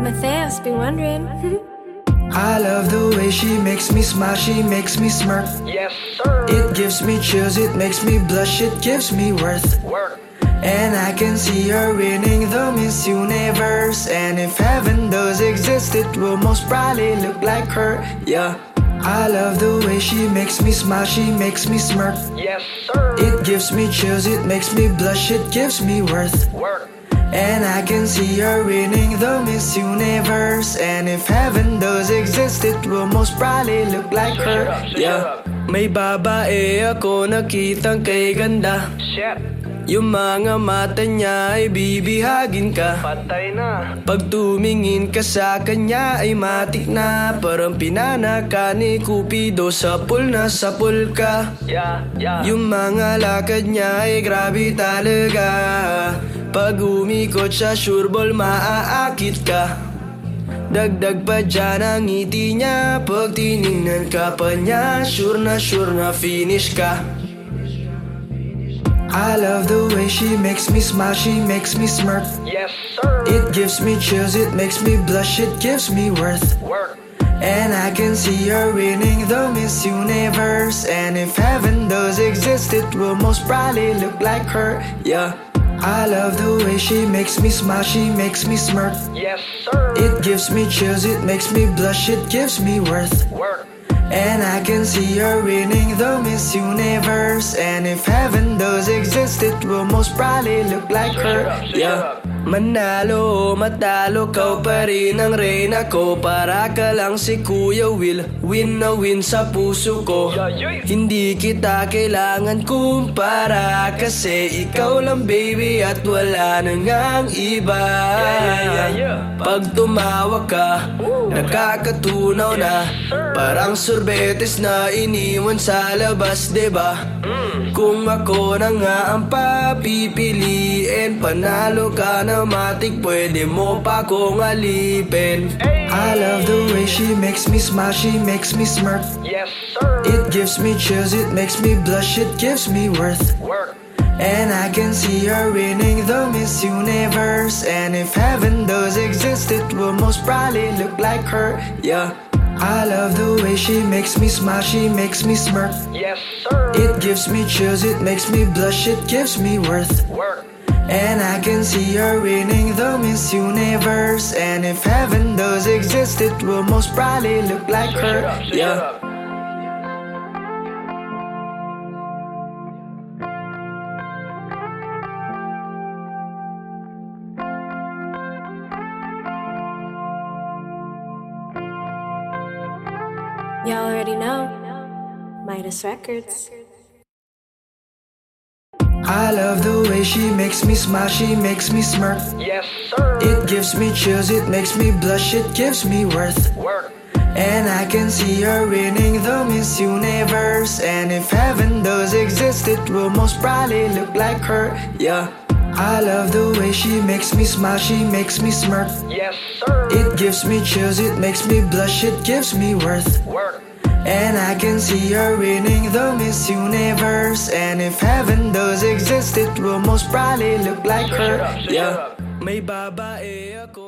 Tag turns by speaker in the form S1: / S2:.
S1: Matthias be wondering.
S2: I love the way she makes me smile, she makes me smirk.
S3: Yes, sir.
S2: It gives me chills, it makes me blush, it gives me worth.
S3: Work.
S2: And I can see her winning the Miss Universe. And if heaven does exist, it will most probably look like her. Yeah. I love the way she makes me smile, she makes me smirk.
S3: Yes, sir.
S2: It gives me chills, it makes me blush, it gives me worth.
S3: Work.
S2: And I can see her winning the Miss Universe. And if heaven does exist, it will most probably look like her. Yeah. May babae ako nakitang kay ganda.
S3: Shit.
S2: Yung mga mata niya ay bibihagin ka.
S3: Patay na.
S2: Pag tumingin ka sa kanya ay matik na Parang pinanaka ni Cupido sa pool na sa pool ka
S3: Yeah, yeah.
S2: Yung mga lakad niya ay grabe talaga Pag umikot sa sureball maaakit ka Dagdag pa dyan ang ngiti niya Pag tiningnan ka pa niya Sure na sure na finish ka I love the way she makes me smile, she makes me smirk
S3: Yes, sir.
S2: It gives me chills, it makes me blush, it gives me worth.
S3: Work.
S2: And I can see her winning the Miss Universe. And if heaven does exist, it will most probably look like her. Yeah. I love the way she makes me smile, she makes me smirk.
S3: Yes, sir.
S2: It gives me chills, it makes me blush, it gives me worth.
S3: Work.
S2: And I can see her winning the Miss Universe. And if heaven does exist, it will most probably look like her. Yeah. Manalo o matalo, kau pa rin ang reyna ko Para ka lang si Kuya Will Win na win sa puso ko Hindi kita kailangan kumpara Kasi ikaw lang baby at wala na ngang iba. Pag tumawa ka, nakakatunaw na Parang sorbetes na iniwan sa labas, ba? Kung ako na nga ang papipiliin Panalo ka na matik, pwede mo pa kong alipin I love the way she makes me smile, she makes me smirk
S3: Yes, sir.
S2: It gives me chills, it makes me blush, it gives me worth
S3: Work.
S2: and I can see her winning the Miss Universe. And if heaven does exist, it will most probably look like her. Yeah. I love the way she makes me smile, she makes me smirk.
S3: Yes, sir.
S2: It gives me chills, it makes me blush, it gives me worth.
S3: Work.
S2: And I can see her winning the Miss Universe. And if heaven does exist, it will most probably look like her. Yeah.
S1: Y'all already know. Midas Records.
S2: I love the way she makes me smile, she makes me smirk.
S3: Yes, sir.
S2: It gives me chills, it makes me blush, it gives me worth.
S3: Work.
S2: And I can see her winning the Miss Universe. And if heaven does exist, it will most probably look like her. Yeah. I love the way she makes me smile, she makes me smirk.
S3: Yes, sir.
S2: It gives me chills, it makes me blush, it gives me worth.
S3: Work.
S2: And I can see her winning the Miss Universe. And if heaven does exist, it will most probably look like her. Yeah. May babae ako